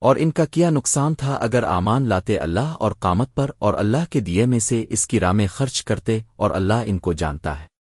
اور ان کا کیا نقصان تھا اگر آمان لاتے اللہ اور قامت پر اور اللہ کے دیے میں سے اس کی رامیں خرچ کرتے اور اللہ ان کو جانتا ہے۔